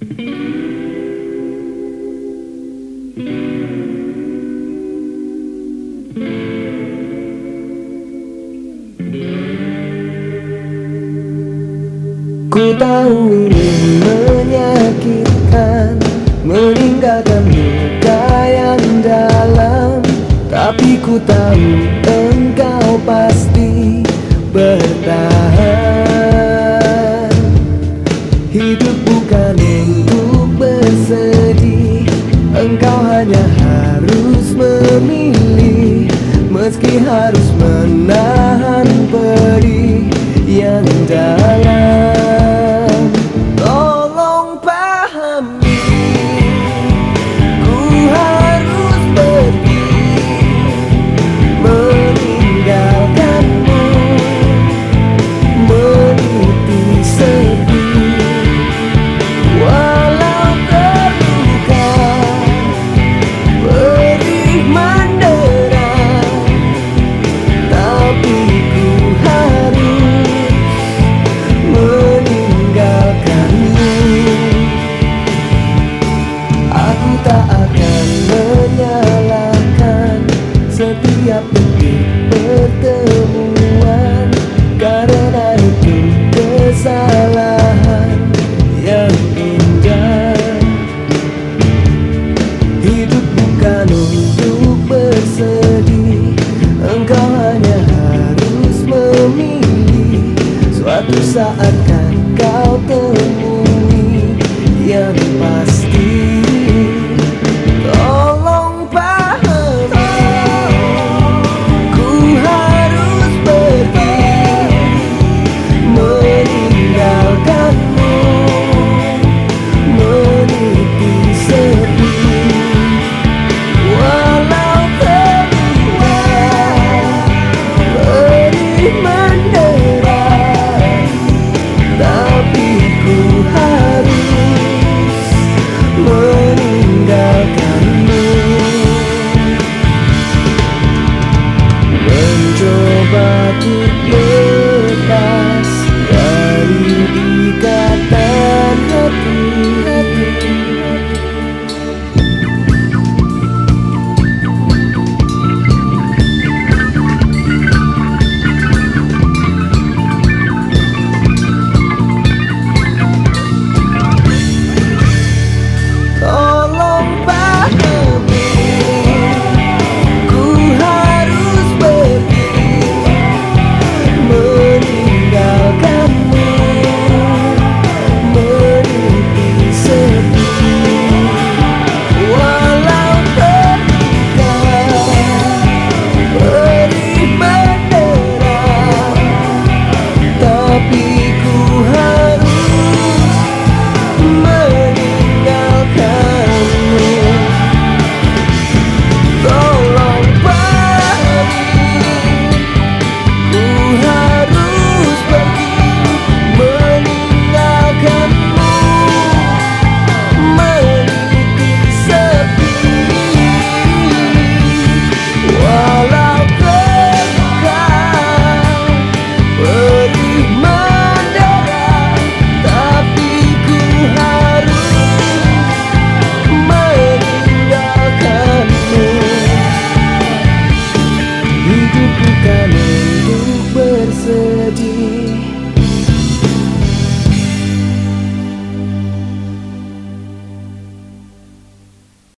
Ku tahu ini menyakitkan Meninggalkan luka yang dalam. Tapi ku tahu engkau pasti bertahan harus menahan pedih yang dalam. Tolong pahami Saan meninggalkanmu. Mencoba tuh